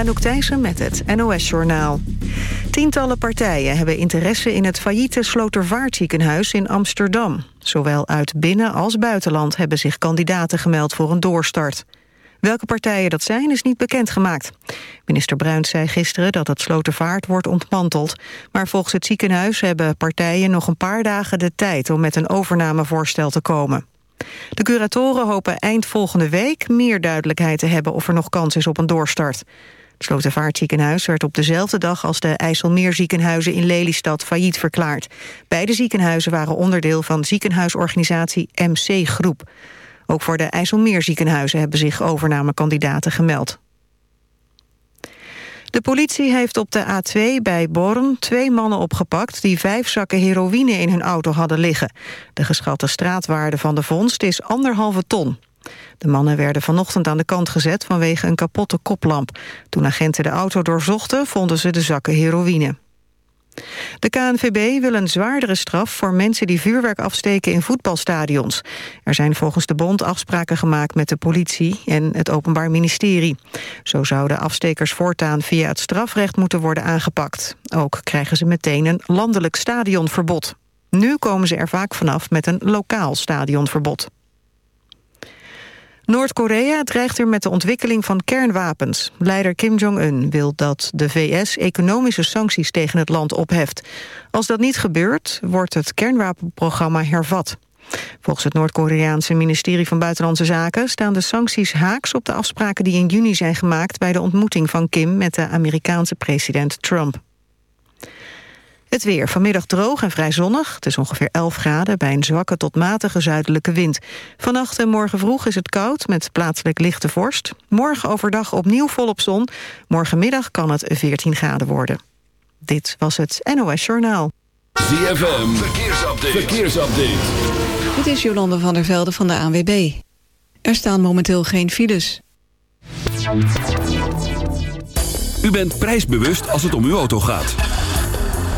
Anouk met het NOS-journaal. Tientallen partijen hebben interesse in het failliete Slotervaartziekenhuis in Amsterdam. Zowel uit binnen- als buitenland hebben zich kandidaten gemeld voor een doorstart. Welke partijen dat zijn, is niet bekendgemaakt. Minister Bruins zei gisteren dat het Slotervaart wordt ontmanteld. Maar volgens het ziekenhuis hebben partijen nog een paar dagen de tijd... om met een overnamevoorstel te komen. De curatoren hopen eind volgende week meer duidelijkheid te hebben... of er nog kans is op een doorstart. Slotervaartziekenhuis werd op dezelfde dag als de IJsselmeerziekenhuizen in Lelystad failliet verklaard. Beide ziekenhuizen waren onderdeel van ziekenhuisorganisatie MC Groep. Ook voor de IJsselmeerziekenhuizen hebben zich overnamekandidaten gemeld. De politie heeft op de A2 bij Born twee mannen opgepakt... die vijf zakken heroïne in hun auto hadden liggen. De geschatte straatwaarde van de vondst is anderhalve ton. De mannen werden vanochtend aan de kant gezet vanwege een kapotte koplamp. Toen agenten de auto doorzochten, vonden ze de zakken heroïne. De KNVB wil een zwaardere straf voor mensen die vuurwerk afsteken in voetbalstadions. Er zijn volgens de bond afspraken gemaakt met de politie en het Openbaar Ministerie. Zo zouden afstekers voortaan via het strafrecht moeten worden aangepakt. Ook krijgen ze meteen een landelijk stadionverbod. Nu komen ze er vaak vanaf met een lokaal stadionverbod. Noord-Korea dreigt er met de ontwikkeling van kernwapens. Leider Kim Jong-un wil dat de VS economische sancties tegen het land opheft. Als dat niet gebeurt, wordt het kernwapenprogramma hervat. Volgens het Noord-Koreaanse ministerie van Buitenlandse Zaken... staan de sancties haaks op de afspraken die in juni zijn gemaakt... bij de ontmoeting van Kim met de Amerikaanse president Trump. Het weer vanmiddag droog en vrij zonnig. Het is ongeveer 11 graden bij een zwakke tot matige zuidelijke wind. Vannacht en morgen vroeg is het koud met plaatselijk lichte vorst. Morgen overdag opnieuw volop zon. Morgenmiddag kan het 14 graden worden. Dit was het NOS Journaal. ZFM, verkeersupdate. verkeersupdate. Dit is Jolande van der Velde van de ANWB. Er staan momenteel geen files. U bent prijsbewust als het om uw auto gaat.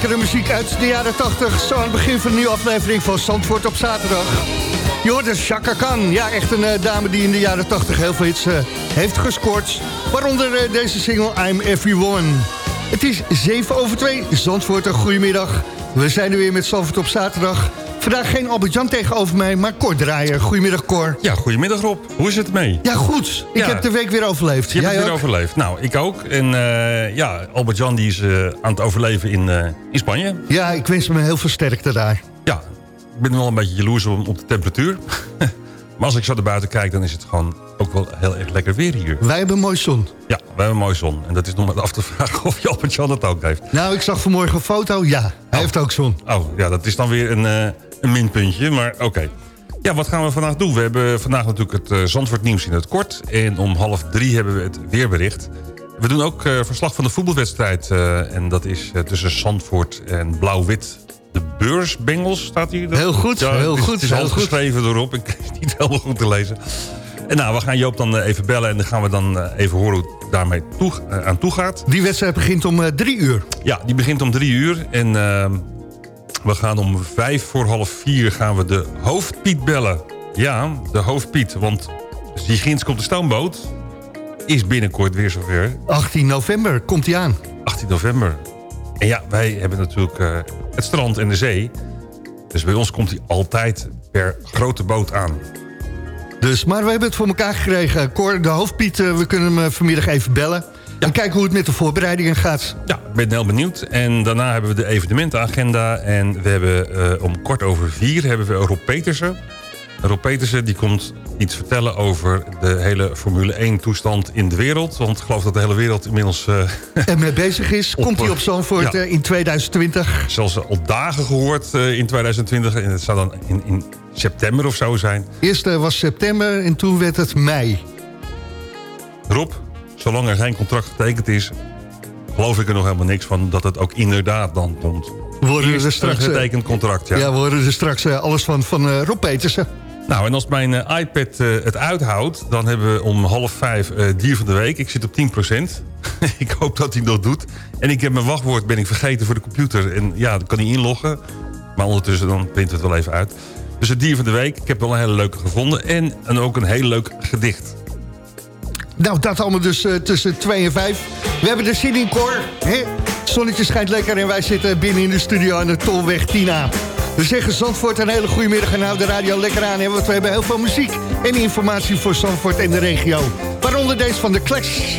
Lekkere muziek uit de jaren 80. Zo aan het begin van een nieuwe aflevering van Zandvoort op zaterdag. Dus Chaka Khan. Ja, echt een eh, dame die in de jaren 80 heel veel hits eh, heeft gescoord. Waaronder eh, deze single I'm Everyone. Het is 7 over 2. Zandvoort, een goedemiddag. We zijn er weer met Zandvoort op zaterdag. Vandaag geen Albert-Jan tegenover mij, maar Cor Draaier. Goedemiddag, Cor. Ja, goedemiddag Rob. Hoe is het mee? Ja, goed. Ik Ja. heb de week weer overleefd. Je hebt Jij het weer ook? overleefd. Nou, ik ook. En eh, ja, Albert-Jan die is eh, aan het overleven in, eh, in Spanje. Ja, ik wens me heel veel sterkte daar. Ja, ik ben wel een beetje jaloers op, op de temperatuur. maar als ik zo naar buiten kijk, dan is het gewoon ook wel heel erg lekker weer hier. Wij hebben mooi zon. Ja, we hebben een mooie zon. En dat is nog maar af te vragen of je Albert-Jan dat ook heeft. Nou, ik zag vanmorgen een foto. Ja, hij Oh. heeft ook zon. Oh, ja, dat is dan weer een, een minpuntje, maar oké. Ja, wat gaan we vandaag doen? We hebben vandaag natuurlijk het eh, Zandvoort nieuws in het kort. En om half drie hebben we het weerbericht. We doen ook eh, verslag van de voetbalwedstrijd. eh, en dat is tussen Zandvoort en Blauw-Wit. De beursbengels staat hier. Heel goed, Ja, heel het is, goed, Het is heel handgeschreven doorop. Ik is niet helemaal goed te lezen. En nou, we gaan Joop dan even bellen. En dan gaan we dan even horen hoe het daarmee toe, aan toe gaat. Die wedstrijd begint om drie uur. Ja, die begint om drie uur. En ehm, we gaan om vijf voor half vier gaan we de hoofdpiet bellen. Ja, de hoofdpiet. Want Zigins komt de stoomboot. Is binnenkort weer zover. 18 november komt hij aan. 18 november. En ja, wij hebben natuurlijk eh, het strand en de zee. Dus bij ons komt hij altijd per grote boot aan. Dus, maar we hebben het voor elkaar gekregen. Cor, de hoofdpiet, eh, we kunnen hem eh, vanmiddag even bellen. En kijken hoe het met de voorbereidingen gaat. Ja, ik ben heel benieuwd. En daarna hebben we de evenementenagenda. En we hebben eh, om kwart over vier hebben we Rob Petersen. Rob Petersen die komt iets vertellen over de hele Formule 1 toestand in de wereld. Want ik geloof dat de hele wereld inmiddels uh, en mee bezig is. Op, komt hij op Zandvoort ja. uh, in 2020. zelfs al dagen gehoord uh, in 2020. En het zou dan in, in september of zo zijn. Eerst uh, was september en toen werd het mei. Rob, zolang er geen contract getekend is... geloof ik er nog helemaal niks van dat het ook inderdaad dan komt. Worden Eerst er straks, een getekend contract, ja. Ja, we horen er straks uh, alles van, van uh, Rob Petersen. Nou, en als mijn uh, iPad uh, het uithoudt... dan hebben we om half vijf dier van de week. Ik zit op 10% ik hoop dat hij dat doet. En ik heb mijn wachtwoord ben ik vergeten voor de computer. En ja, dan kan hij inloggen. Maar ondertussen dan print het wel even uit. Dus het dier van de week. Ik heb wel een hele leuke gevonden. En, en ook een heel leuk gedicht. Nou, dat allemaal dus uh, tussen 2 en 5. We hebben de zin in? Zonnetje schijnt lekker en wij zitten binnen in de studio aan de Tolweg Tina. We zeggen Zandvoort een hele goede middag en hou de radio lekker aan. Want we hebben heel veel muziek en informatie voor Zandvoort en de regio. Waaronder deze van de Clash.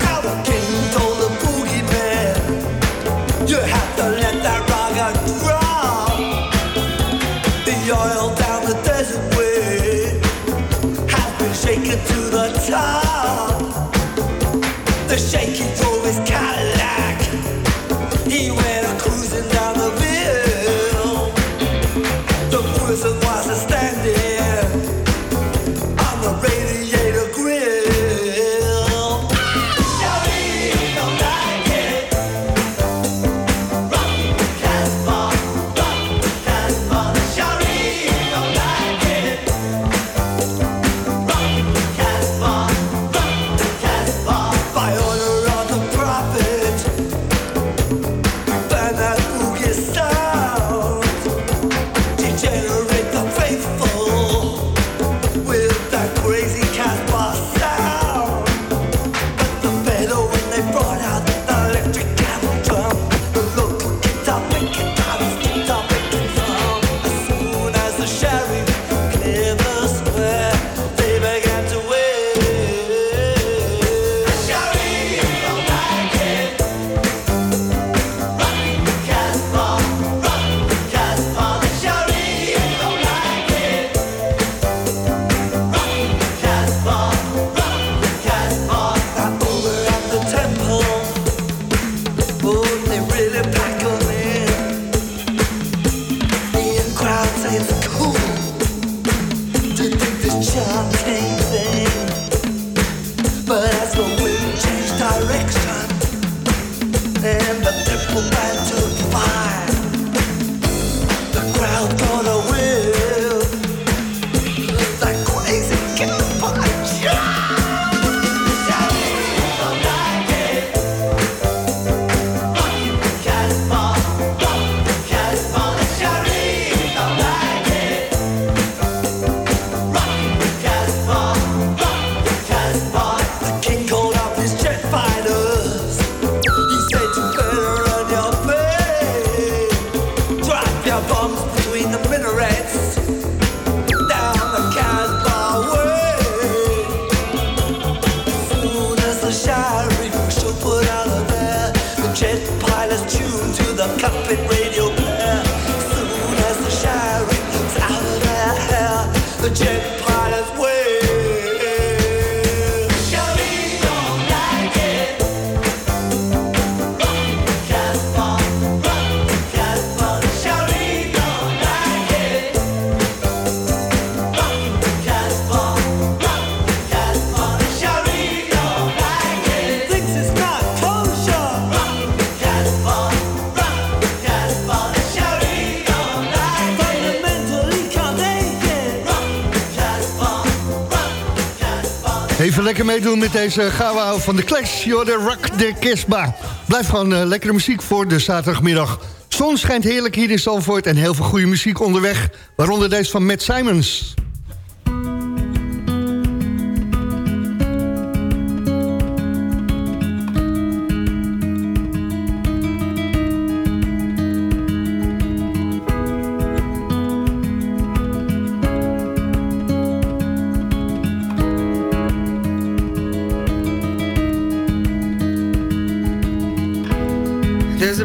Even lekker meedoen met deze gouden ouwe van de Clash. Joh, de Rock de Kisba. Blijf gewoon eh, lekkere muziek voor de zaterdagmiddag. Zon schijnt heerlijk hier in Zandvoort en heel veel goede muziek onderweg. Waaronder deze van Matt Simons.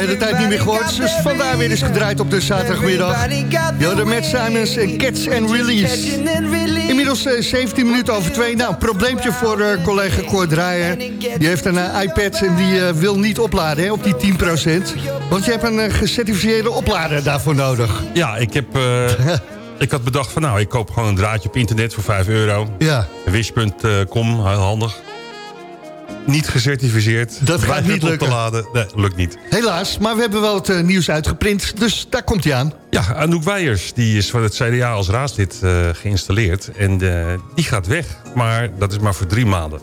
Hele tijd niet meer gehoord, dus vandaar weer eens gedraaid op de zaterdagmiddag. De Matt Simons en Cats and Release. Inmiddels eh, 17 minuten over 2. Nou, probleempje voor eh, collega Cor Draaier. Die heeft een eh, iPad en die eh, wil niet opladen hè, op die 10%. Want je hebt een eh, gecertificeerde oplader daarvoor nodig. Ja, ik heb... eh, ik had bedacht van nou, ik koop gewoon een draadje op internet voor 5 euro. Ja, Wish.com, heel handig. Niet gecertificeerd. Dat gaat niet op lukken. te laden. Nee, lukt niet. Helaas, maar we hebben wel het eh, nieuws uitgeprint, dus daar komt hij aan. Ja, Anouk Weijers die is van het CDA als raadslid eh, geïnstalleerd. En eh, die gaat weg, maar dat is maar voor drie maanden.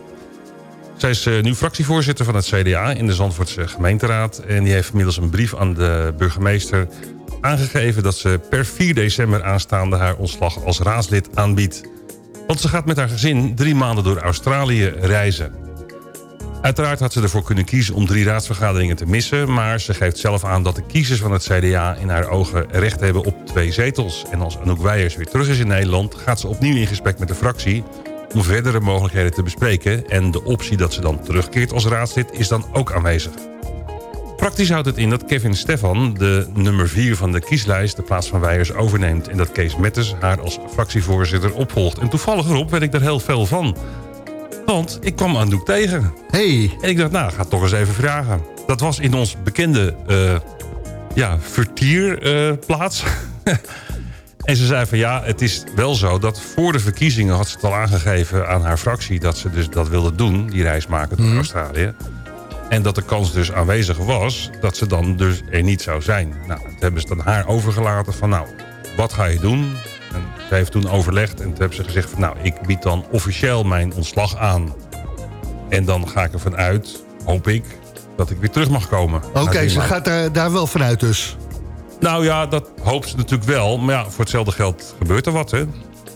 Zij is nu fractievoorzitter van het CDA in de Zandvoortse gemeenteraad. En die heeft inmiddels een brief aan de burgemeester aangegeven... dat ze per 4 december aanstaande haar ontslag als raadslid aanbiedt. Want ze gaat met haar gezin drie maanden door Australië reizen. Uiteraard had ze ervoor kunnen kiezen om drie raadsvergaderingen te missen... maar ze geeft zelf aan dat de kiezers van het CDA in haar ogen recht hebben op twee zetels. En als Anouk Weijers weer terug is in Nederland... gaat ze opnieuw in gesprek met de fractie om verdere mogelijkheden te bespreken... en de optie dat ze dan terugkeert als raadslid is dan ook aanwezig. Praktisch houdt het in dat Kevin Stefan, de nummer 4 van de kieslijst... de plaats van Weijers overneemt... en dat Kees Metters haar als fractievoorzitter opvolgt. En toevallig erop weet ik daar heel veel van. Want ik kwam Anouk tegen. Hey, En ik dacht, nou, ga het toch eens even vragen. Dat was in ons bekende eh ja, vertierplaats. en ze zei van ja, het is wel zo dat voor de verkiezingen... had ze het al aangegeven aan haar fractie... dat ze dus dat wilde doen, die reis maken door Australië. En dat de kans dus aanwezig was dat ze dan dus er niet zou zijn. Nou, dat hebben ze dan haar overgelaten van nou, wat ga je doen? En ze heeft toen overlegd en toen hebben ze gezegd van nou, ik bied dan officieel mijn ontslag aan. En dan ga ik ervan uit, hoop ik, dat ik weer terug mag komen. oké, ze gaat daar, daar wel vanuit dus. Nou ja, dat hoopt ze natuurlijk wel. Maar ja, voor hetzelfde geld gebeurt er wat, hè.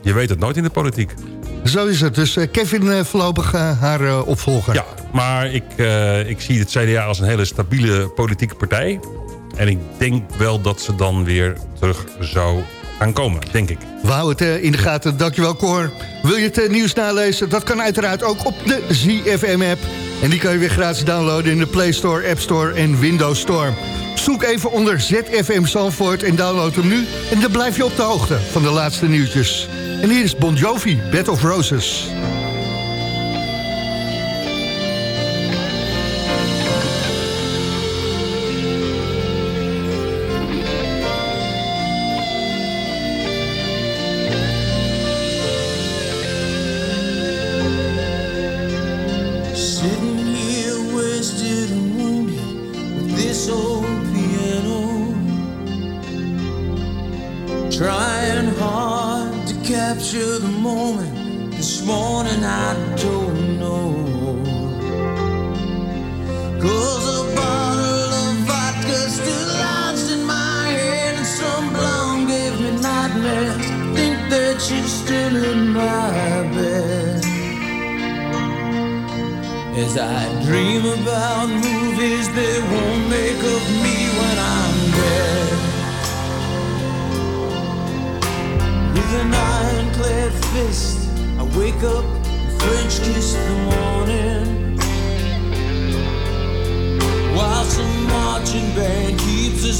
Je weet het nooit in de politiek. Zo is het. Dus eh, Kevin eh, voorlopig eh, haar opvolger. Ja, maar ik, ik zie het CDA als een hele stabiele politieke partij. En ik denk wel dat ze dan weer terug zou gaan komen, denk ik. We houden het eh, in de gaten. Dankjewel, Cor. Wil je het eh, nieuws nalezen? Dat kan uiteraard ook op de ZFM-app. En die kan je weer gratis downloaden in de Play Store, App Store en Windows Store. Zoek even onder ZFM Zandvoort en download hem nu. En dan blijf je op de hoogte van de laatste nieuwtjes. En hier is Bon Jovi, Bed of Roses.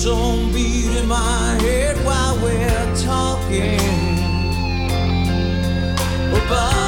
Own beat in my head while we're talking about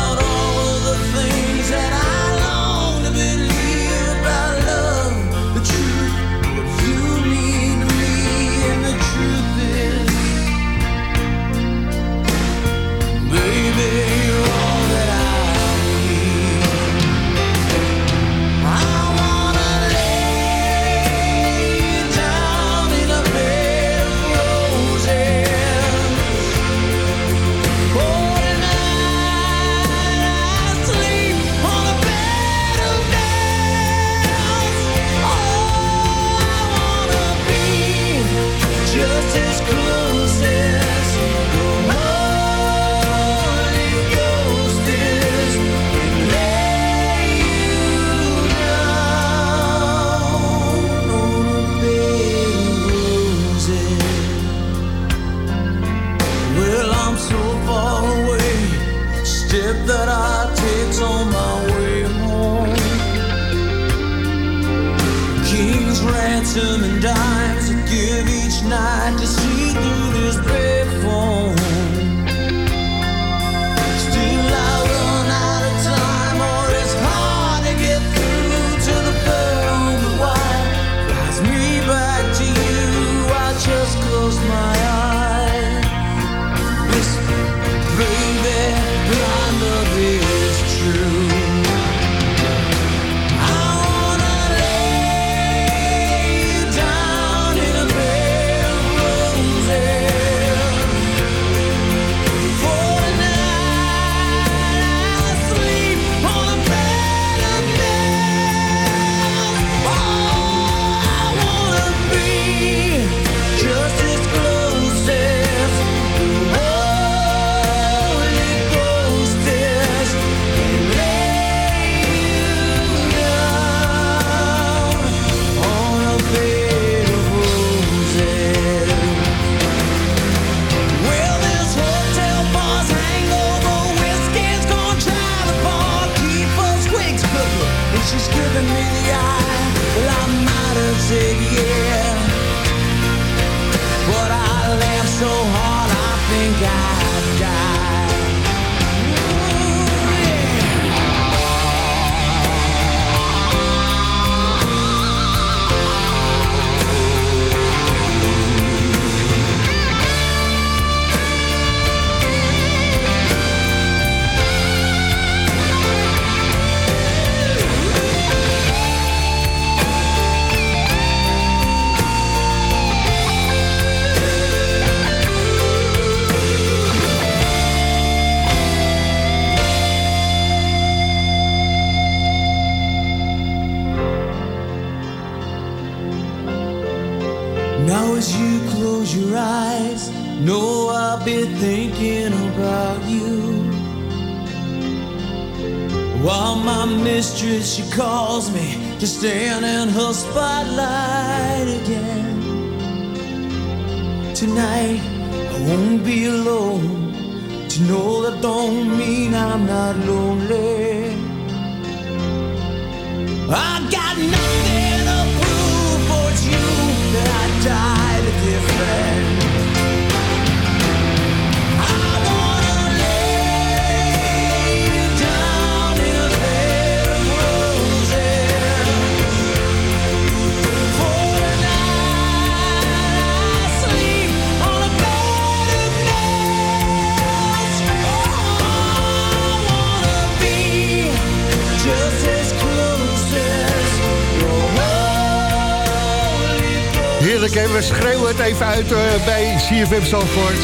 Schreeuwen het even uit eh, bij CFM Zandvoort.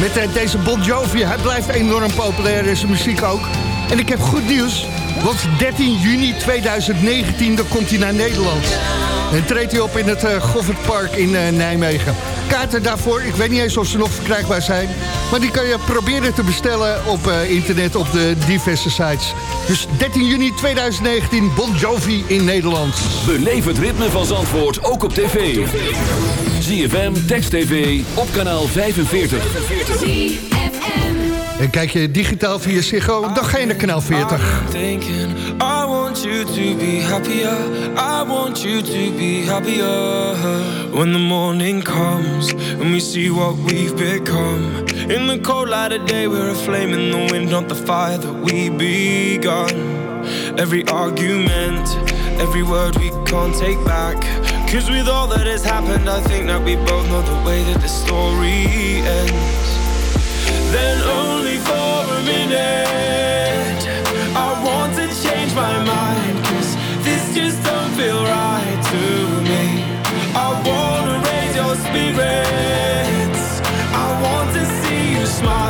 Met eh, deze Bon Jovi. Hij blijft enorm populair, is zijn muziek ook. En ik heb goed nieuws, want 13 juni 2019 dan komt hij naar Nederland. En treedt hij op in het uh, Goffertpark in Nijmegen. Kaarten daarvoor, ik weet niet eens of ze nog verkrijgbaar zijn... maar die kan je proberen te bestellen op internet op de diverse sites. Dus 13 juni 2019, Bon Jovi in Nederland. Beleef het ritme van Zandvoort ook op tv. ZFM, Text TV, op kanaal 45. En kijk je digitaal via Ziggo, dan ga je naar kanaal 40. thinking I want you to be happier. I want you to be happier. When the morning comes And we see what we've become. In the cold light of day We're a flame in the wind Not the fire that we begun. Every argument Every word we can't take back Cause with all that has happened I think that we both know the way that the story ends. Then only for a minute I want to change my mind Cause this just don't feel right to me. I wanna raise your spirits. I want to see you smile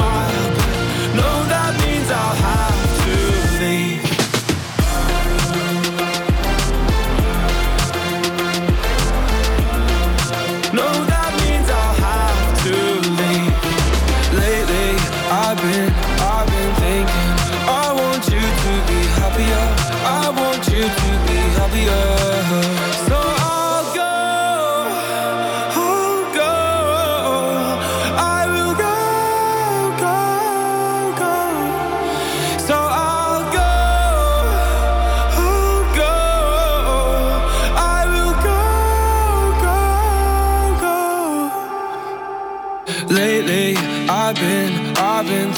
smile no, that means I'll have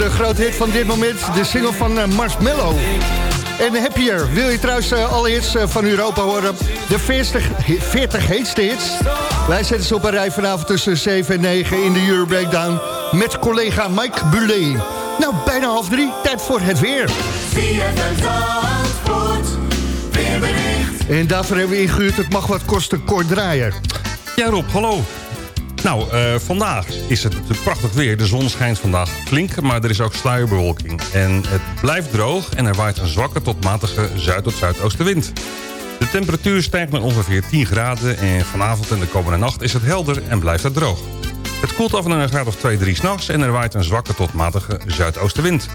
een groot hit van dit moment, de single van eh, Marshmello. En Happier, wil je trouwens eh, alle hits eh, van Europa horen? De 40, 40 heetste hits. Wij zetten ze op een rij vanavond tussen 7 en 9 in de Euro Breakdown. met collega Mike Buley. Nou, bijna half drie, tijd voor het weer. En daarvoor hebben we ingehuurd, het mag wat kosten, kort draaien. Ja hallo. Nou, eh, vandaag is het prachtig weer. De zon schijnt vandaag flink, maar er is ook sluierbewolking. En het blijft droog en er waait een zwakke tot matige zuid- tot zuidoostenwind. De temperatuur stijgt naar ongeveer 10 graden... en vanavond en de komende nacht is het helder en blijft het droog. Het koelt af naar een graad of 2, 3 s'nachts... en er waait een zwakke tot matige zuidoostenwind.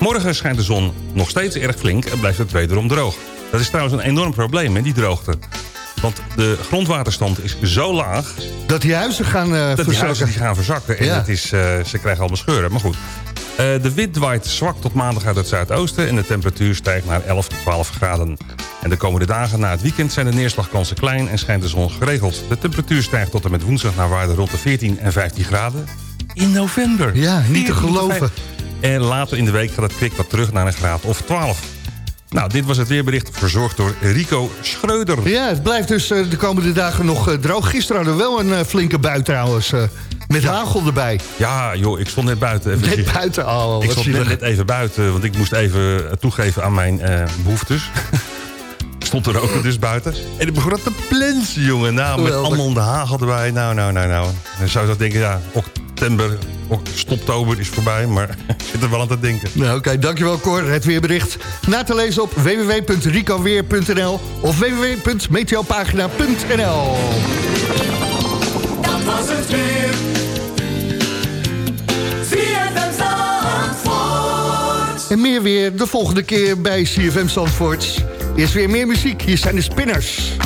Morgen schijnt de zon nog steeds erg flink en blijft het wederom droog. Dat is trouwens een enorm probleem, hè, die droogte. Want de grondwaterstand is zo laag... Dat die huizen gaan eh dat die verzakken. huizen die gaan verzakken. En Ja. is, eh, ze krijgen allemaal scheuren, maar goed. Eh, de wind waait zwak tot maandag uit het zuidoosten... en de temperatuur stijgt naar 11 tot 12 graden. En de komende dagen na het weekend zijn de neerslagkansen klein... en schijnt de zon geregeld. De temperatuur stijgt tot en met woensdag naar waarde rond de 14 en 15 graden. In november. Ja, niet te 14 tot geloven. 15. En later in de week gaat het kwik wat terug naar een graad of 12. Nou, dit was het weerbericht verzorgd door Rico Schreuder. Ja, het blijft dus eh, de komende dagen nog eh, droog. Gisteren hadden we wel een eh, flinke bui trouwens, met hagel erbij. Ja, joh, ik stond net buiten. Even Net buiten al. Ik stond net, even buiten, want ik moest even toegeven aan mijn eh, behoeftes. Stond er ook dus buiten. En ik begon het te plensen, jongen. Nou, met allemaal de hagel erbij. Nou, nou, nou, nou. Dan zou je dat denken, ja, oktober, stoptober is voorbij. Maar ik zit er wel aan te denken. Nou, oké, dankjewel Cor. Het weerbericht na te lezen op www.ricoweer.nl of www.meteopagina.nl Dat was het weer. En meer weer de volgende keer bij CFM Zandvoort. Eerst weer meer muziek. Hier zijn de Spinners.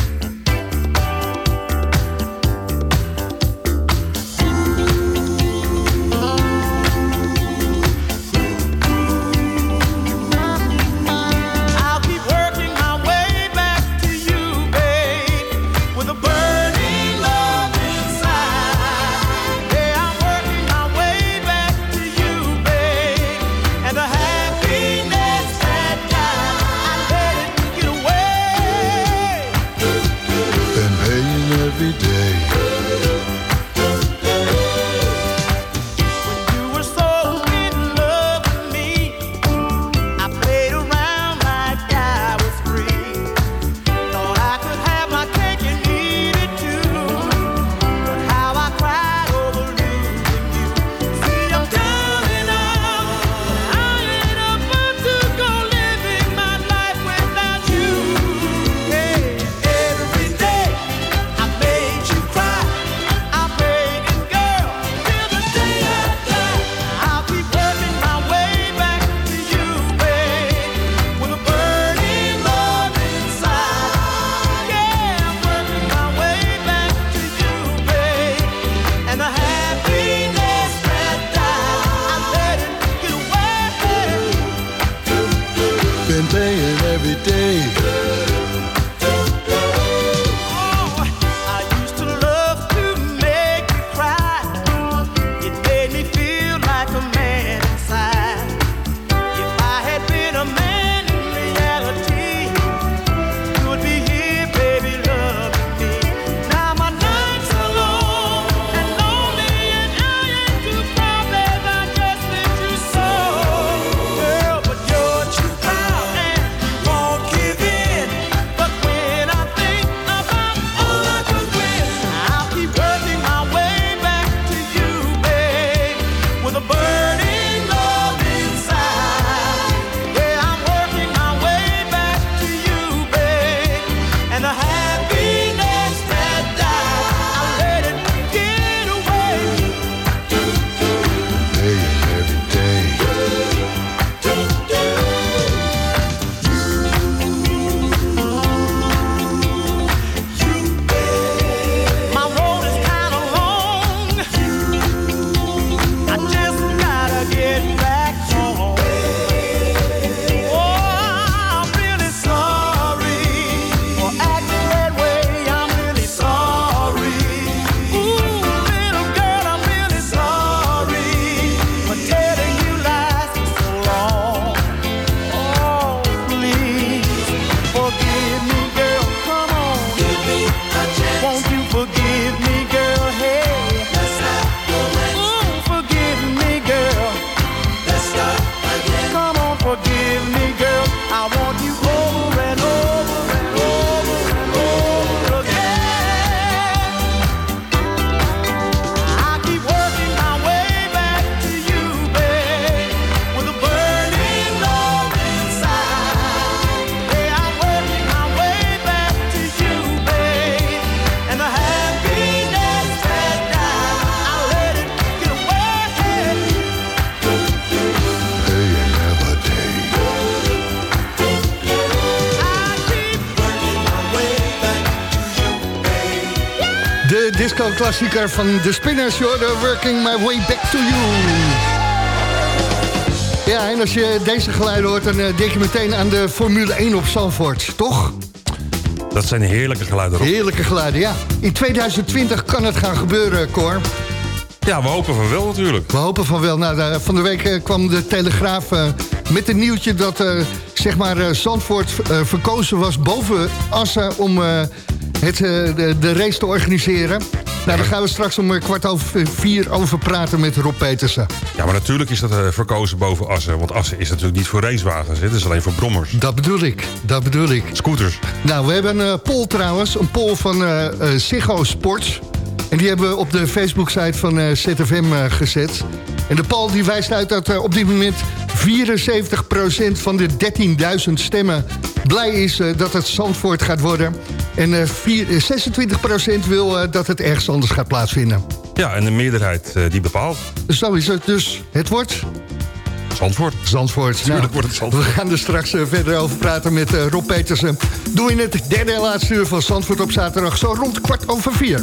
Disco-klassieker van de Spinners. You're working my way back to you. Ja, en als je deze geluiden hoort, dan eh, denk je meteen aan de Formule 1 op Zandvoort, toch? Dat zijn heerlijke geluiden, Rob. Heerlijke geluiden, ja. In 2020 kan het gaan gebeuren, Cor. Ja, we hopen van wel natuurlijk. We hopen van wel. Nou, de- van de week eh, kwam de Telegraaf eh, met een nieuwtje... dat eh, zeg maar, eh, Zandvoort verkozen was boven Assen... om het, de, de race te organiseren. Nou, daar gaan we straks om eh, kwart over vier over praten met Rob Petersen. Ja, maar natuurlijk is dat eh, verkozen boven Assen. Want Assen is natuurlijk niet voor racewagens. Het is alleen voor brommers. Dat bedoel ik, dat bedoel ik. Scooters. Nou, we hebben een poll trouwens, een poll van eh eh, Ziggo Sports. En die hebben we op de Facebook-site van eh, ZFM eh, gezet. En de poll die wijst uit dat eh, op dit moment 74% van de 13.000 stemmen blij is eh, dat het Zandvoort gaat worden. En eh, vier- eh, 26% wil eh, dat het ergens anders gaat plaatsvinden. Ja, en de meerderheid eh, die bepaalt. Zo is het dus. Het wordt Zandvoort. Zandvoort. Nou, wordt het Zandvoort. We gaan er straks eh, verder over praten met eh, Rob Petersen. Doe in het derde en laatste uur van Zandvoort op zaterdag. Zo rond kwart over vier.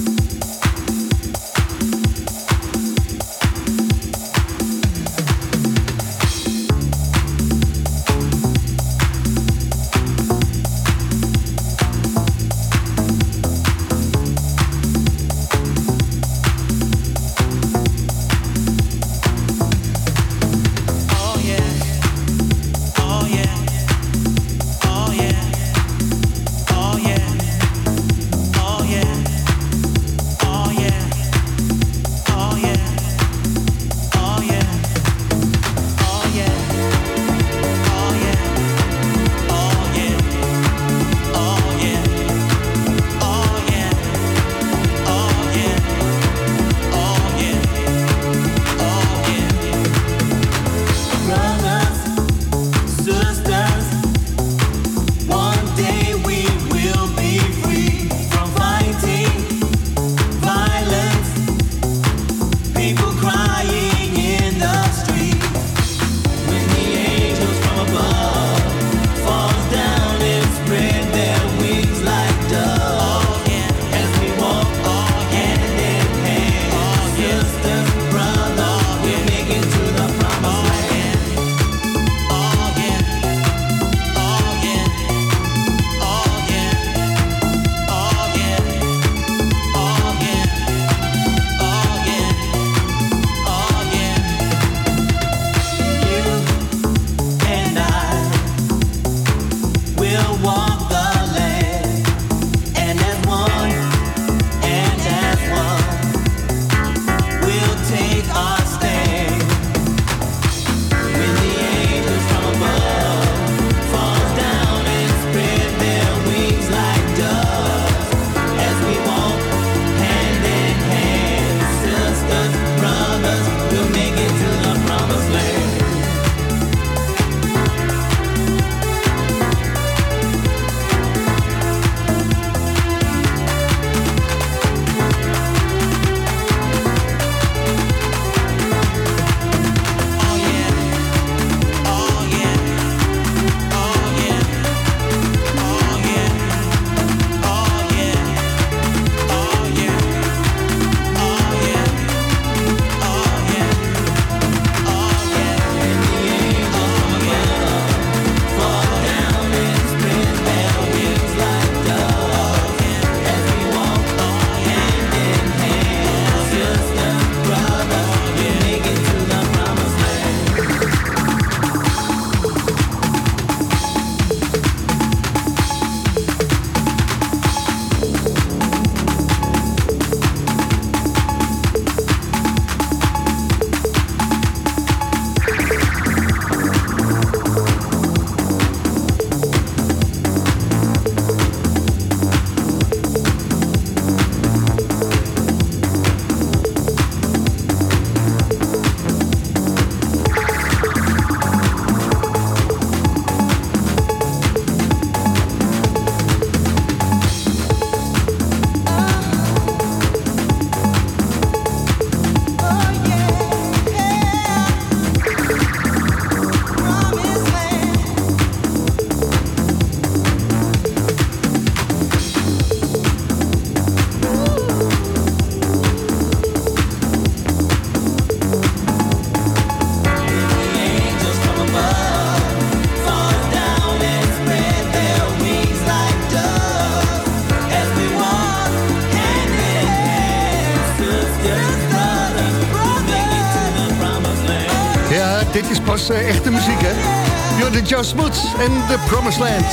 Joe en The Promised Land.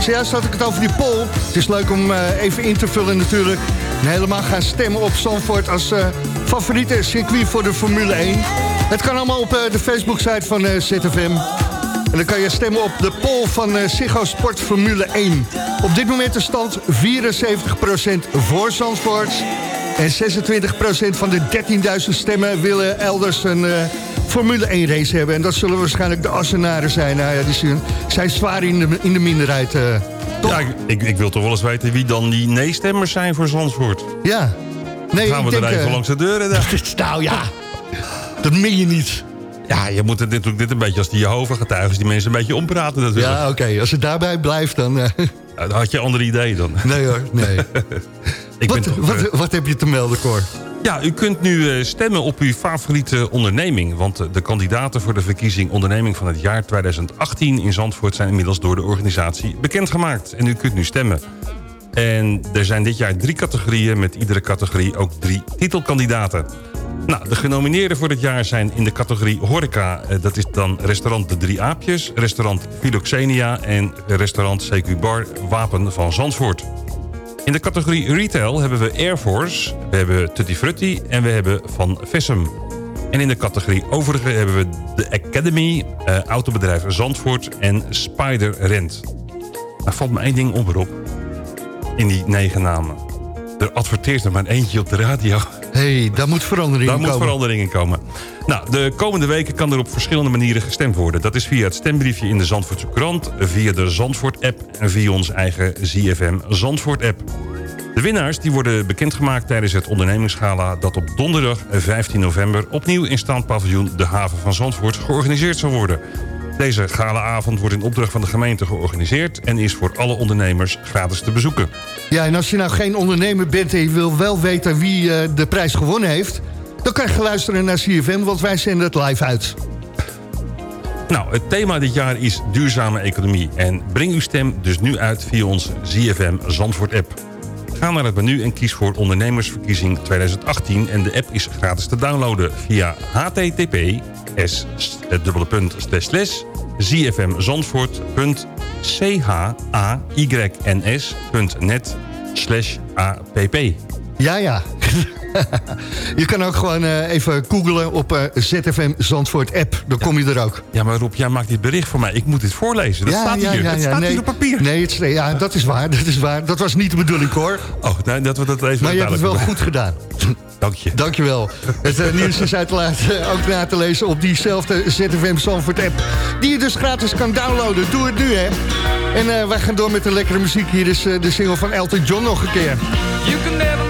Zojuist had ik het over die poll. Het is leuk om eh, even in te vullen natuurlijk. Helemaal gaan stemmen op Zandvoort als eh, favoriete circuit voor de Formule 1. Het kan allemaal op eh, de Facebook-site van ZFM. En dan kan je stemmen op de poll van uh, Sport Formule 1. Op dit moment de stand 74% voor Zandvoort. En 26% van de 13.000 stemmen willen elders een Formule 1 race hebben. En dat zullen waarschijnlijk de Assenaren zijn. Nou ja, die zijn, zwaar in de, in de minderheid. eh. Ja, ik, ik, ik wil toch wel eens weten wie dan die nee-stemmers zijn voor Zandvoort. ja. Nee, Gaan we ik er even eh, langs de deuren daar. nou ja, dat meen je niet. Ja, je moet het natuurlijk dit een beetje als die Jehovah-getuigen... die mensen een beetje ompraten natuurlijk. Ja, oké. Als het daarbij blijft, dan... eh, Ja, dan had je andere ideeën dan. nee hoor, nee. Ik wat, ben toch, wat, wat heb je te melden, Cor? Ja, u kunt nu eh, stemmen op uw favoriete onderneming. Want eh, de kandidaten voor de verkiezing onderneming van het jaar 2018 in Zandvoort... zijn inmiddels door de organisatie bekendgemaakt. En u kunt nu stemmen. En er zijn dit jaar drie categorieën... met iedere categorie ook drie titelkandidaten. Nou, de genomineerden voor dit jaar zijn in de categorie horeca. eh, Dat is dan restaurant De Drie Aapjes, restaurant Philoxenia... en restaurant CQ Bar Wapen van Zandvoort. In de categorie retail hebben we Air Force, we hebben Tutti Frutti en we hebben Van Vessem. En in de categorie overige hebben we de Academy, eh, autobedrijf Zandvoort en Spider Rent. Er valt me één ding op. In die negen namen. Er adverteert er maar eentje op de radio. Hé, hey, daar moet verandering Daar in moet komen. verandering in komen. Nou, de komende weken kan er op verschillende manieren gestemd worden. Dat is via het stembriefje in de Zandvoortse krant... via de Zandvoort-app en via ons eigen ZFM Zandvoort-app. De winnaars die worden bekendgemaakt tijdens het ondernemingsgala... dat op donderdag 15 november opnieuw in standpaviljoen De Haven van Zandvoort georganiseerd zal worden. Deze galaavond wordt in opdracht van de gemeente georganiseerd... en is voor alle ondernemers gratis te bezoeken. Ja, en als je nou geen ondernemer bent en je wil wel weten wie eh, de prijs gewonnen heeft... dan kan je luisteren naar CFM, want wij zenden het live uit. Nou, het thema dit jaar is duurzame economie. En breng uw stem dus nu uit via onze ZFM Zandvoort app. Ga naar het menu en kies voor ondernemersverkiezing 2018. En de app is gratis te downloaden via http zfmzandvoort.chayns.net slash app. Ja, ja. je kan ook gewoon eh, even googlen op eh, ZFM Zandvoort app. Dan kom je er ook. Ja, maar Rob, jij maakt dit bericht voor mij. Ik moet dit voorlezen. Dat staat hier. het staat nee, hier op papier. Nee, het, ja, dat is waar, dat is waar. Dat was niet de bedoeling, hoor. Oh, nee, dat we dat even Maar je hebt het wel goed gedaan. Dank je. Dankjewel. Het eh, nieuws is uiteraard ook na te lezen op diezelfde ZFM Zandvoort app. Die je dus gratis kan downloaden. Doe het nu, hè. En eh, wij gaan door met de lekkere muziek. Hier is de single van Elton John nog een keer. You can never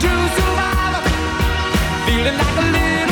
true survivor, feeling like a little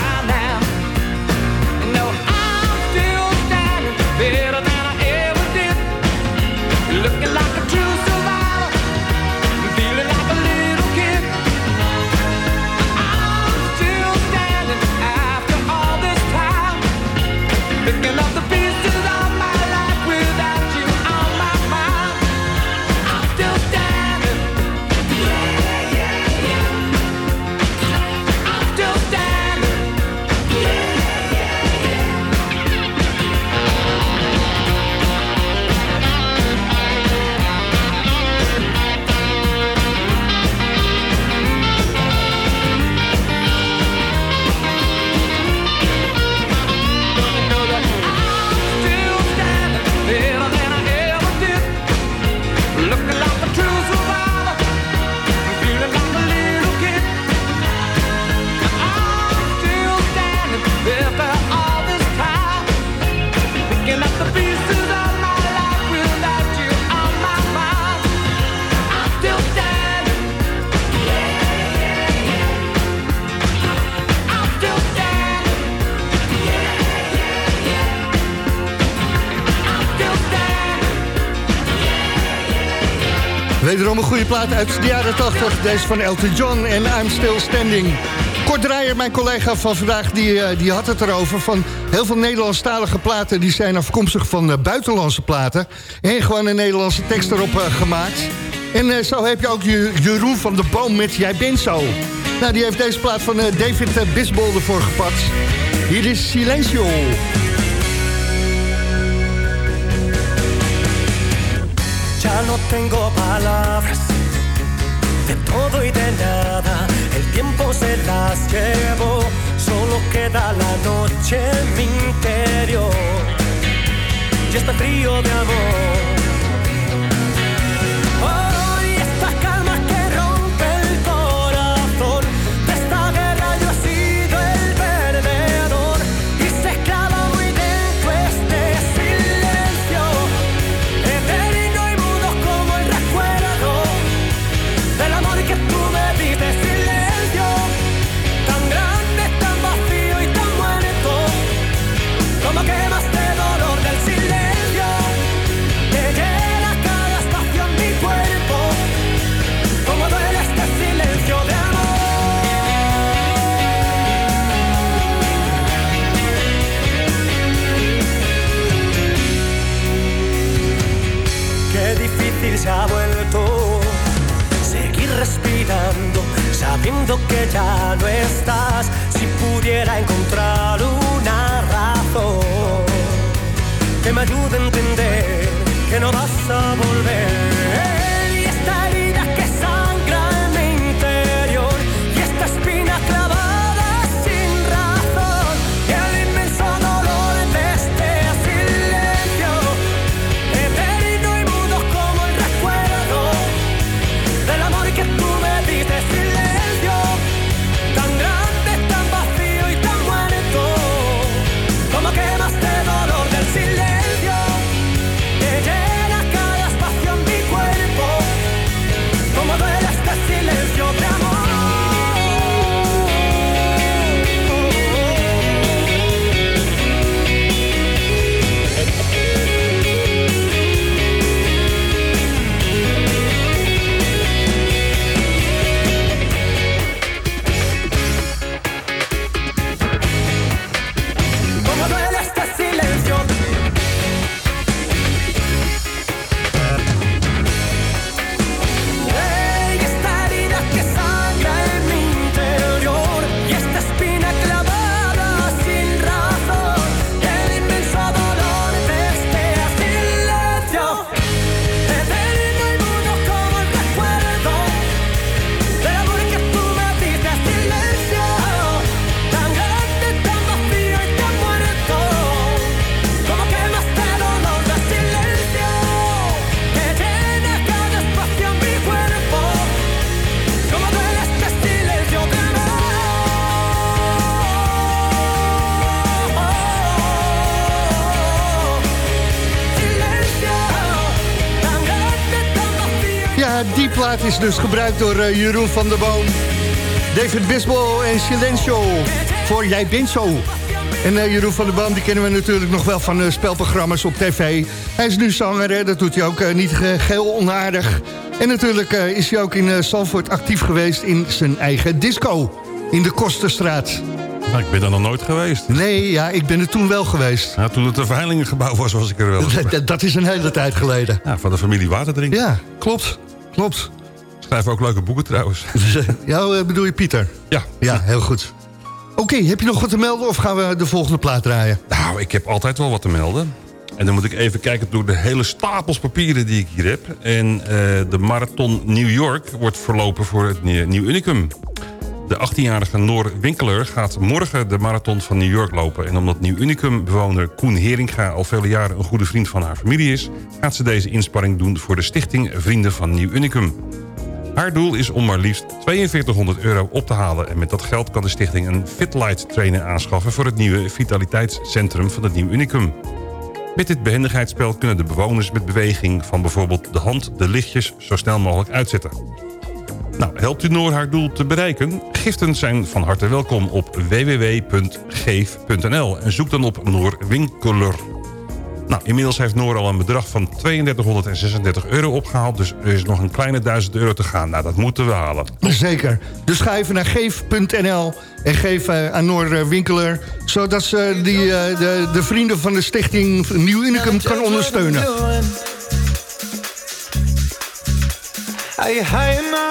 plaat uit de jaren 80. Deze van Elton John en I'm Still Standing. Kort Draaier, mijn collega van vandaag, die, eh, die had het erover... van heel veel Nederlandstalige platen... die zijn afkomstig van eh, buitenlandse platen... en gewoon een Nederlandse tekst erop eh, gemaakt. En zo heb je ook Je- Jeroen van de Boom met Jij bent zo. Nou, die heeft deze plaat van David Bisbol ervoor gepakt. Hier is Silencio. Ya no tengo palabras de todo y de nada. El tiempo se las llevó, solo queda la noche en mi interior. Y este frío de amor. Plaat is dus gebruikt door eh, Jeroen van der Boom. David Bisbal en Silencio voor Jij bent zo. En eh, Jeroen van der Boom, die kennen we natuurlijk nog wel van eh, spelprogramma's op tv. Hij is nu zanger, hè? dat doet hij ook niet ge- geheel onaardig. En natuurlijk is hij ook in uh, Zandvoort actief geweest in zijn eigen disco. In de Kosterstraat. Nou, ik ben daar nog nooit geweest. Nee, ja, ik ben er toen wel geweest. Ja, toen het een Veilingengebouw was, was ik er wel. Dat, dat is een hele tijd geleden. Ja, van de familie Waterdrink. Ja, klopt. Klopt. Schrijf ook leuke boeken trouwens. Jou eh, bedoel je Pieter? Ja. Ja, heel goed. Oké, heb je nog wat te melden of gaan we de volgende plaat draaien? Nou, ik heb altijd wel wat te melden. En dan moet ik even kijken door de hele stapels papieren die ik hier heb. En eh, de Marathon New York wordt verlopen voor het Nieuw Unicum. De 18-jarige Noor Winkeler gaat morgen de Marathon van New York lopen. En omdat Nieuw Unicum-bewoner Koen Heringa al vele jaren een goede vriend van haar familie is... gaat ze deze inspanning doen voor de stichting Vrienden van Nieuw Unicum. Haar doel is om maar liefst 4200 euro op te halen. En met dat geld kan de stichting een Fitlight trainer aanschaffen... voor het nieuwe vitaliteitscentrum van het Nieuw Unicum. Met dit behendigheidsspel kunnen de bewoners met beweging... van bijvoorbeeld de hand de lichtjes zo snel mogelijk uitzetten. Nou, helpt u Noor haar doel te bereiken? Giften zijn van harte welkom op www.geef.nl en zoek dan op Noor Winkeler. Nou, inmiddels heeft Noor al een bedrag van 3236 euro opgehaald. Dus er is nog een kleine 1000 euro te gaan. Nou, dat moeten we halen. Zeker. Dus ga even naar geef.nl en geef eh, aan Noor eh, Winkeler... zodat ze die, eh, de, de vrienden van de stichting Nieuw Unicum kan ondersteunen. Are you high enough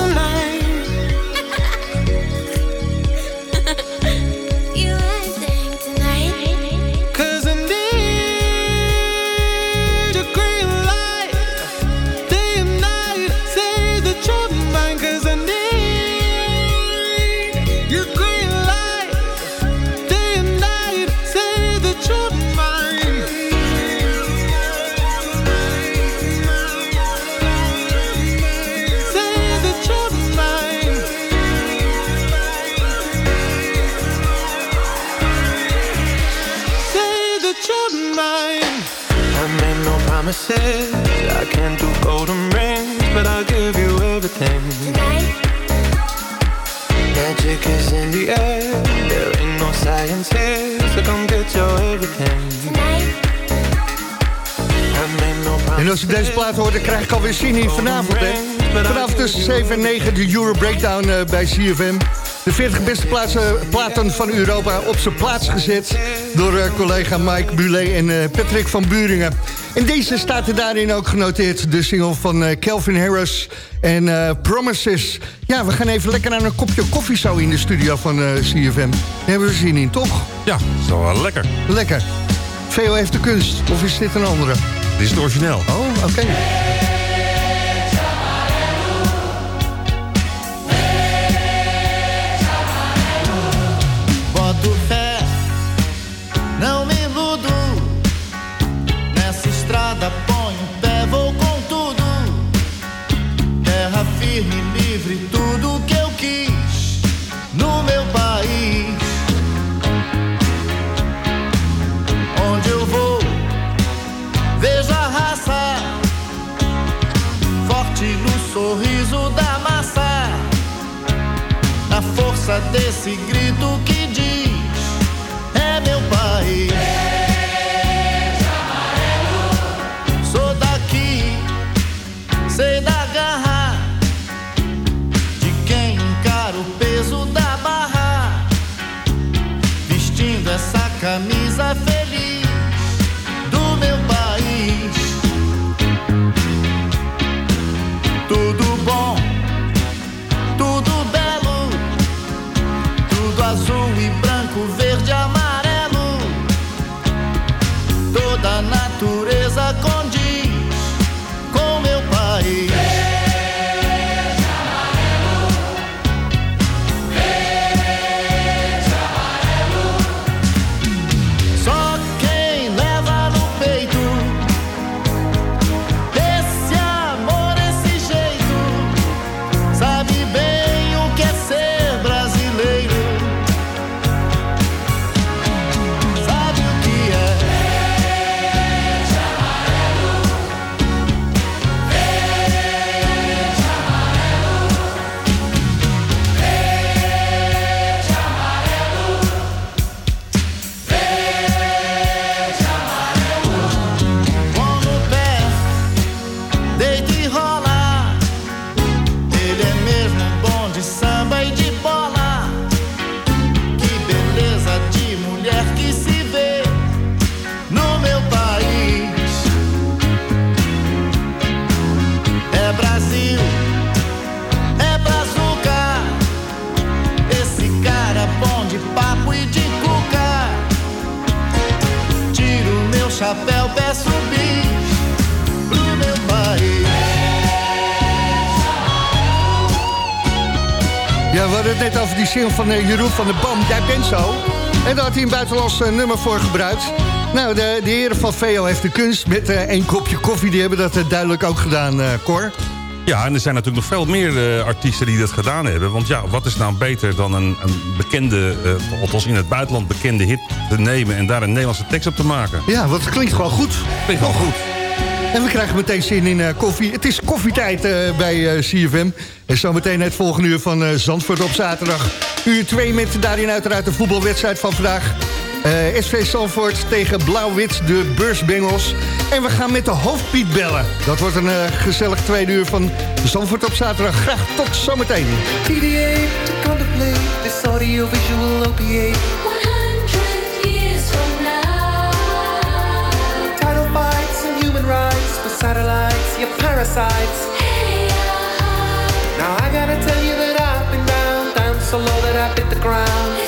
You En als ik deze plaat dan krijg ik alweer zin in vanavond. Hè? Vanavond tussen 7 en 9 de Euro Breakdown eh, bij CFM. De 40 beste plaatsen, platen van Europa op zijn plaats gezet... door eh, collega Mike Bulet en eh, Patrick van Buringen. En deze staat er daarin ook genoteerd. De single van Calvin Harris en eh, Promises. Ja, we gaan even lekker naar een kopje koffie zo in de studio van eh, CFM. Daar hebben we zin in, toch? Ja, dat is wel lekker. Lekker. Veo heeft de kunst, of is dit een andere? Dit is het origineel. Oh, oké. Desse grito que single van eh, Jeroen van der Bam. Jij bent zo. En daar had hij een buitenlands eh, nummer voor gebruikt. Nou, de, de heren van VO heeft de kunst met eh, één kopje koffie. Die hebben dat eh, duidelijk ook gedaan, eh Cor. Ja, en er zijn natuurlijk nog veel meer eh, artiesten die dat gedaan hebben. Want ja, wat is nou beter dan een, een bekende, eh, althans in het buitenland bekende hit te nemen... en daar een Nederlandse tekst op te maken? Ja, want het klinkt gewoon goed. Klinkt wel goed. En we krijgen meteen zin in eh, koffie. Het is koffietijd eh, bij eh, CFM. En zometeen het volgende uur van Zandvoort op zaterdag. Uur 2 met daarin uiteraard de voetbalwedstrijd van vandaag. SV Zandvoort tegen Blauw-Wit, de beursbengels. En we gaan met de hoofdpiet bellen. Dat wordt een gezellig tweede uur van Zandvoort op zaterdag. Graag tot zometeen. Satellites, your parasites. Now I gotta tell you that I've been down, down so low that I hit the ground.